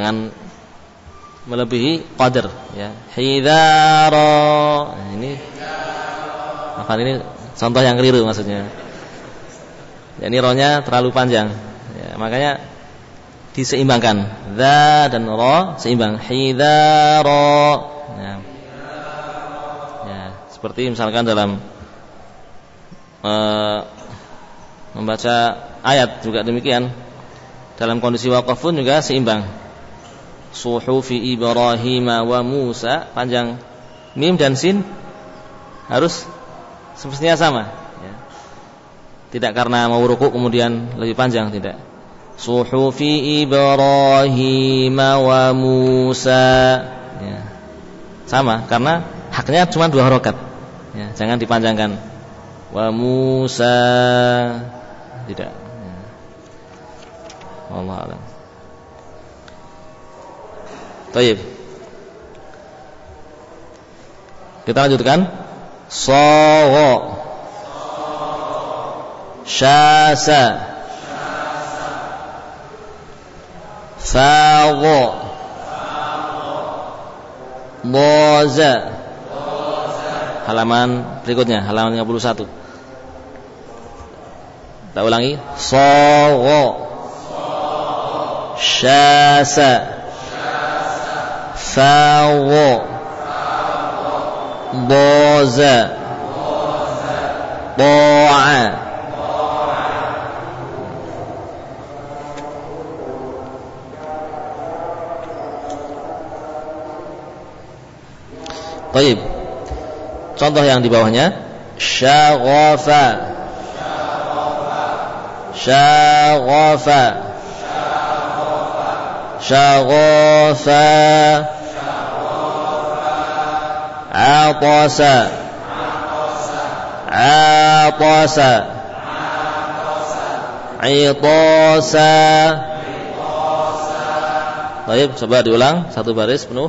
jangan melebihi qadar ya. Hidaro. Nah, ini apa ini contoh yang keliru maksudnya. Ya, ini rohnya terlalu panjang ya, makanya diseimbangkan. Za dan ro seimbang. Hidaro. Ya. ya seperti misalkan dalam uh, membaca ayat juga demikian. Dalam kondisi wakaf pun juga seimbang suhufi Ibrahim wa Musa panjang mim dan sin harus semestinya sama ya. tidak karena mau ruku kemudian lebih panjang tidak suhufi Ibrahim wa Musa ya. sama karena haknya cuma dua harokat ya. jangan dipanjangkan wa Musa tidak ya. Allah alam Taib. Kita lanjutkan. Sawa. Syasa. Fawa. Boza. Halaman berikutnya, halaman 51. Kita ulangi. Sawa. Syasa. فاو ضاز ضاع طيب contoh yang di bawahnya syaghafa syaghafa syaghafa atasa atasa itasa Baik, coba diulang satu baris penuh.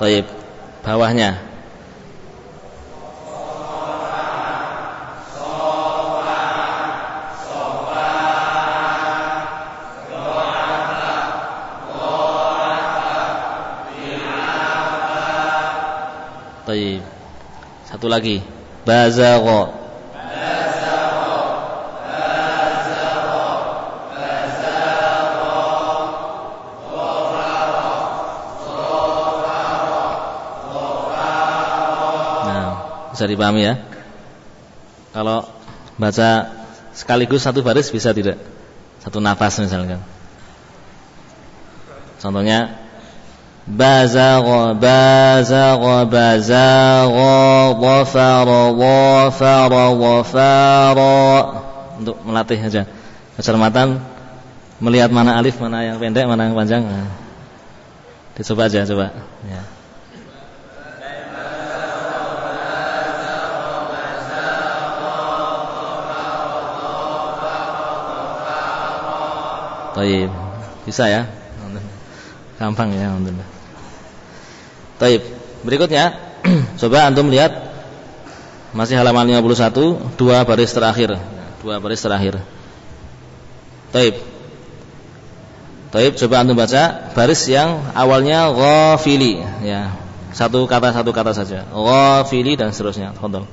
Baik, bawahnya. Satu lagi. Bazagha. Nah, bisa dipahami ya. Kalau baca sekaligus satu baris bisa tidak? Satu nafas misalkan. Contohnya bazagha bazagha bazagha dhafara dhafara dhafara untuk melatih aja kecermatan melihat mana alif mana yang pendek mana yang panjang nah. dicoba aja coba ya Baik, bisa ya? Gampang ya, alhamdulillah. Baik, berikutnya coba antum lihat masih halaman 51, dua baris terakhir. Dua baris terakhir. Baik. Baik, coba antum baca baris yang awalnya ghafili ya. Satu kata satu kata saja. Ghafili dan seterusnya. Fadhol.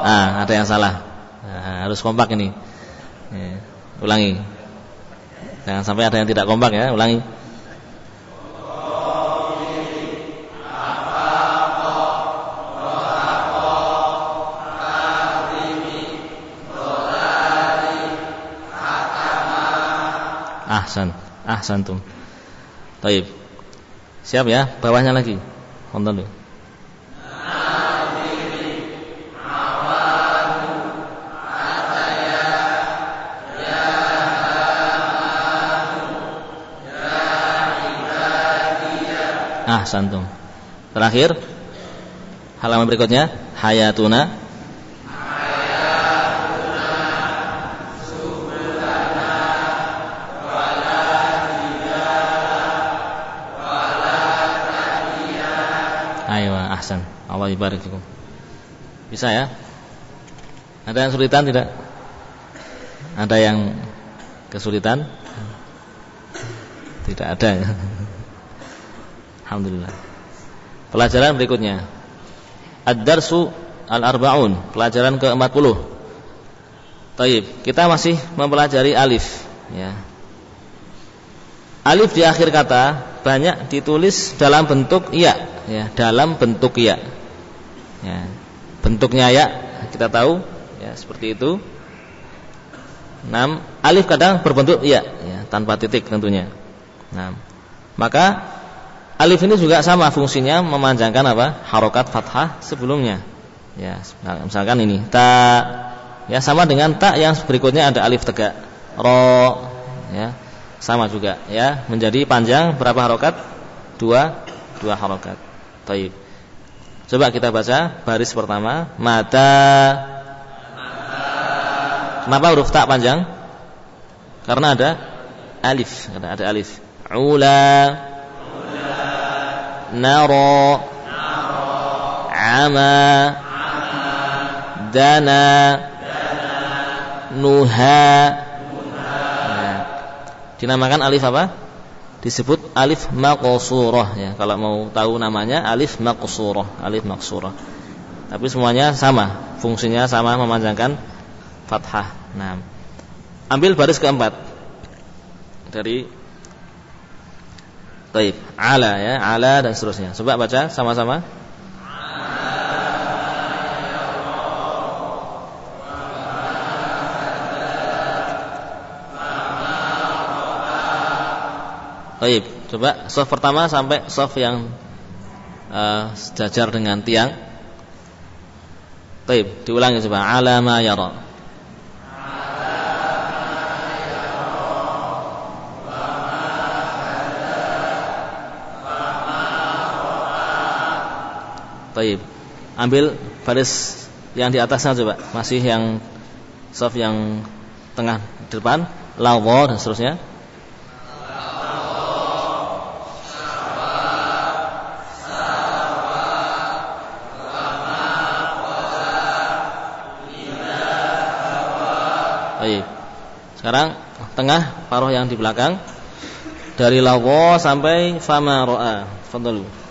Ah, ada yang salah. Harus kompak ini. Ya, ulangi. Jangan sampai ada yang tidak kompak ya, ulangi. Ahsan, ahsantum. Baik. Siap ya? Bawahnya lagi. Konten dulu. Ah, santum. Terakhir halaman berikutnya hayatuna Ayo, ahsan. Allah ibarik. Bisa ya? Ada yang kesulitan tidak? Ada yang kesulitan? Tidak ada ya. Alhamdulillah. Pelajaran berikutnya. Ad-darsu al-arba'un, pelajaran ke-40. Taib, kita masih mempelajari alif, ya. Alif di akhir kata banyak ditulis dalam bentuk iya, ya, dalam bentuk iya. Ya. Bentuknya ya kita tahu, ya, seperti itu. Enam, alif kadang berbentuk iya, ya, tanpa titik tentunya. Nah, maka alif ini juga sama fungsinya memanjangkan apa? Harokat fathah sebelumnya. Ya, misalkan ini ta, ya sama dengan ta yang berikutnya ada alif tegak, ro, ya sama juga, ya menjadi panjang berapa harokat? Dua, dua harokat. Taib. Coba kita baca baris pertama, mata. Kenapa huruf tak panjang? Karena ada alif, karena ada alif. Ula, ama, dana, nuha. Nah, dinamakan alif apa? Disebut alif maqsurah ya. Kalau mau tahu namanya alif maqsurah, alif maqsurah. Tapi semuanya sama, fungsinya sama memanjangkan fathah. Nah, ambil baris keempat dari Taib. Ala ya, ala dan seterusnya. Coba baca sama-sama. Taib. Coba soft pertama sampai soft yang uh, sejajar dengan tiang. Taib. Diulangi coba. Ala ma yara. Baik. Ambil baris yang di atasnya coba. Masih yang soft yang tengah depan, lawa dan seterusnya. Baik. Sekarang tengah paruh yang di belakang dari lawa sampai fama ro'a. Fadlu.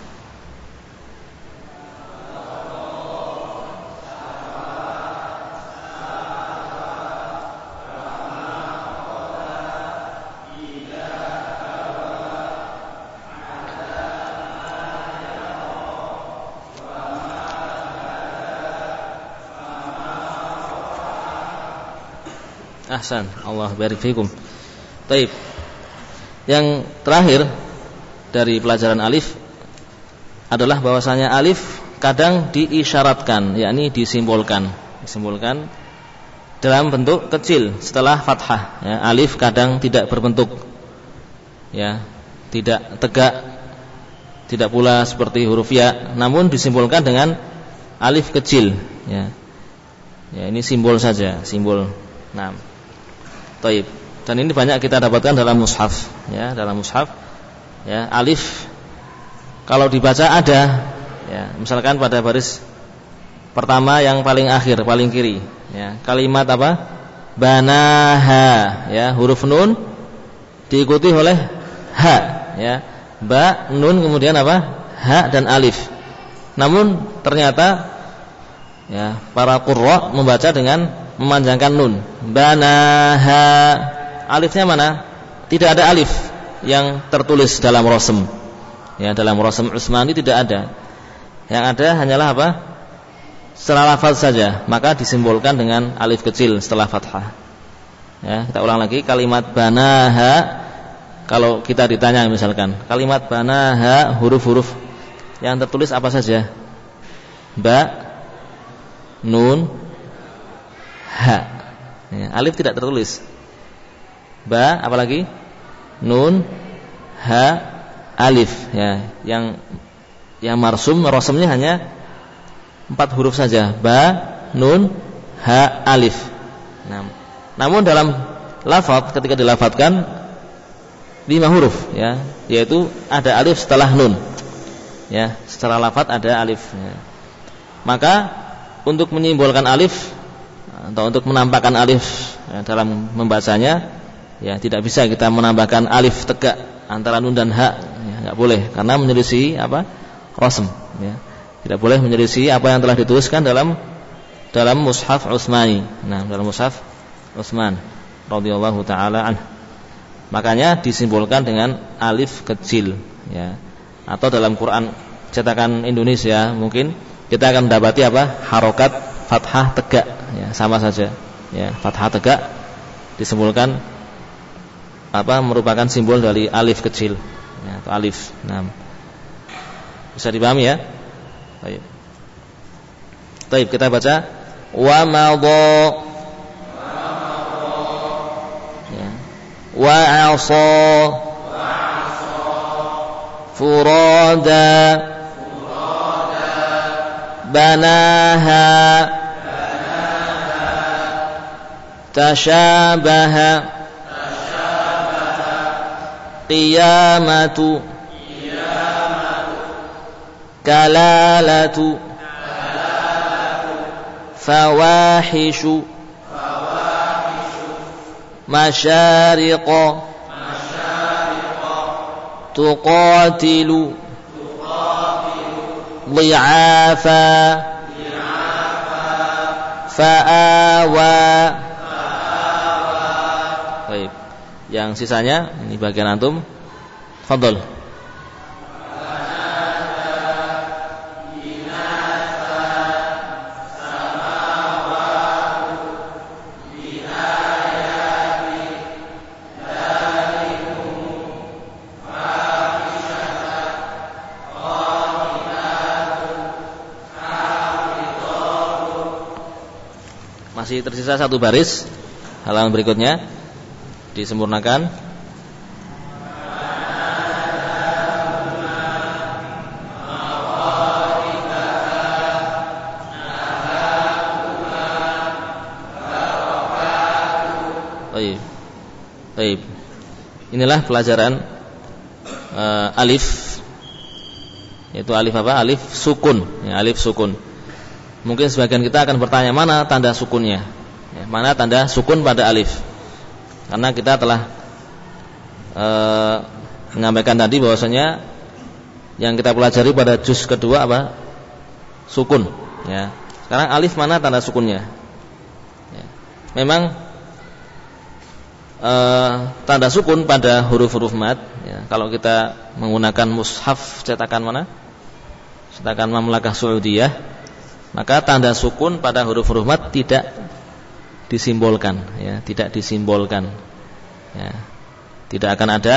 Ahsan. Allah barik fikum. Taib. Yang terakhir dari pelajaran alif adalah bahwasanya alif kadang diisyaratkan, yakni disimbolkan, disimbolkan dalam bentuk kecil setelah fathah. Ya, alif kadang tidak berbentuk, ya, tidak tegak, tidak pula seperti huruf ya, namun disimbolkan dengan alif kecil. Ya, ya ini simbol saja, simbol. Nah, Taib. Dan ini banyak kita dapatkan dalam mushaf, ya, dalam mushaf. Ya, alif kalau dibaca ada, ya, misalkan pada baris pertama yang paling akhir, paling kiri, ya, kalimat apa? Banaha, ya, huruf nun diikuti oleh ha, ya. Ba, nun kemudian apa? Ha dan alif. Namun ternyata ya, para qurra membaca dengan memanjangkan nun. Banaha. Alifnya mana? Tidak ada alif yang tertulis dalam rosem. Ya, dalam rosem Utsmani tidak ada. Yang ada hanyalah apa? Setelah lafaz saja, maka disimbolkan dengan alif kecil setelah fathah. Ya, kita ulang lagi kalimat banaha kalau kita ditanya misalkan kalimat banaha huruf-huruf yang tertulis apa saja? Ba, nun, ha. Ya, alif tidak tertulis. Ba apalagi? Nun, ha, alif ya. Yang yang marsum rosemnya hanya empat huruf saja. Ba, nun, ha, alif. Nah, namun dalam lafaz ketika dilafatkan lima huruf ya, yaitu ada alif setelah nun. Ya, secara lafaz ada alif ya. Maka untuk menyimbolkan alif atau untuk menampakkan alif ya, dalam membacanya ya tidak bisa kita menambahkan alif tegak antara nun dan ha ya, nggak boleh. Karena menyelisih apa? Rosm ya. Tidak boleh menyelisih apa yang telah dituliskan dalam dalam mushaf Utsmani. Nah dalam mushaf Utsman radhiyallahu taala an makanya disimbolkan dengan alif kecil ya. Atau dalam Quran cetakan Indonesia mungkin kita akan mendapati apa? Harokat fathah tegak ya sama saja. Ya fathah tegak disebutkan apa merupakan simbol dari alif kecil. Ya, atau alif nah bisa dipahami ya? Baik. Baik kita baca. Wa madha ya. Wa asa. Furada. Banaha تشابه قيامة كلالة فواحش مشارق تقاتل ضعافا فآوى yang sisanya ini bagian antum. Fadl. Masih tersisa satu baris halaman berikutnya disempurnakan. Baik. Inilah pelajaran uh, alif yaitu alif apa? Alif sukun, ya, alif sukun. Mungkin sebagian kita akan bertanya mana tanda sukunnya? Ya, mana tanda sukun pada alif? Karena kita telah uh, menyampaikan tadi bahwasanya yang kita pelajari pada juz kedua apa? Sukun, ya. Sekarang alif mana tanda sukunnya? Ya. Memang uh, tanda sukun pada huruf-huruf mat ya, kalau kita menggunakan mushaf cetakan mana cetakan Mamlakah Saudiyah maka tanda sukun pada huruf-huruf mat tidak disimbolkan ya tidak disimbolkan ya. Tidak akan ada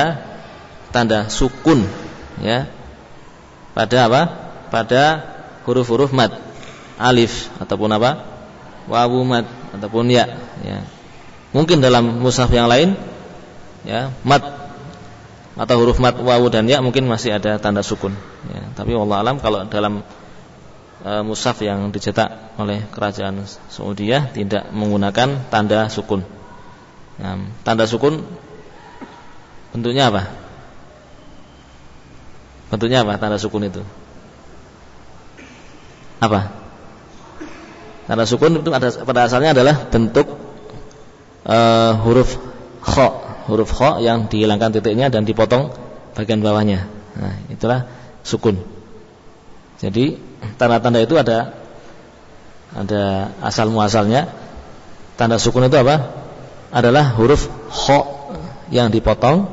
tanda sukun ya pada apa? Pada huruf-huruf mat alif ataupun apa? Wawu mat ataupun ya ya. Mungkin dalam mushaf yang lain ya, mat atau huruf mat wawu dan ya mungkin masih ada tanda sukun ya. Tapi Allah alam kalau dalam e, mushaf yang dicetak oleh kerajaan Saudiyah tidak menggunakan tanda sukun. Nah, tanda sukun bentuknya apa? Bentuknya apa tanda sukun itu? Apa? Tanda sukun itu ada, pada asalnya adalah bentuk uh, huruf kho, huruf kho yang dihilangkan titiknya dan dipotong bagian bawahnya. Nah, itulah sukun. Jadi tanda-tanda itu ada ada asal muasalnya. Tanda sukun itu apa? Adalah huruf kho yang dipotong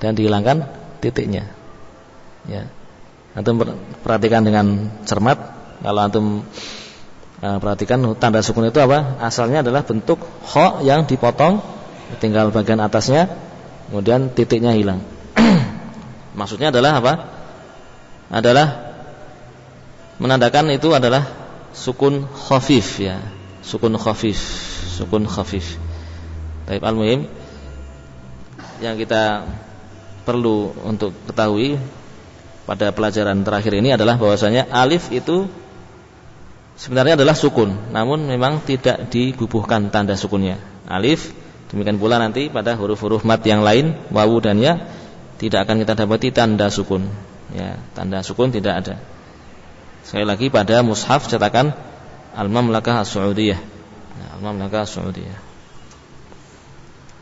dan dihilangkan titiknya. Ya. Antum perhatikan dengan cermat kalau antum Nah, perhatikan tanda sukun itu apa? Asalnya adalah bentuk kho yang dipotong, tinggal bagian atasnya, kemudian titiknya hilang. Maksudnya adalah apa? Adalah menandakan itu adalah sukun khafif ya, sukun khafif, sukun khafif. Taib al-muhim yang kita perlu untuk ketahui pada pelajaran terakhir ini adalah bahwasanya alif itu sebenarnya adalah sukun, namun memang tidak dibubuhkan tanda sukunnya. Alif, demikian pula nanti pada huruf-huruf mat yang lain, wawu dan ya, tidak akan kita dapati tanda sukun. Ya, tanda sukun tidak ada. Sekali lagi pada mushaf cetakan Al-Mamlakah As-Saudiyah. Ya, Al-Mamlakah As-Saudiyah.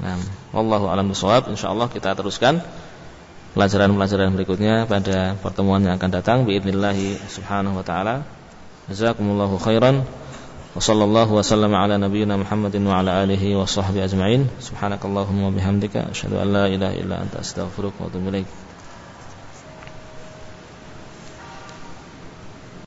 Nah, wallahu a'lam bishawab. Insyaallah kita teruskan pelajaran-pelajaran berikutnya pada pertemuan yang akan datang باذن subhanahu wa taala. Jazakumullahu khairan. Wa sallallahu wa sallama ala nabiyyina Muhammadin wa ala alihi wa sahbihi ajma'in. Subhanakallahumma wa bihamdika asyhadu an la ilaha illa anta astaghfiruka wa atubu ilaik.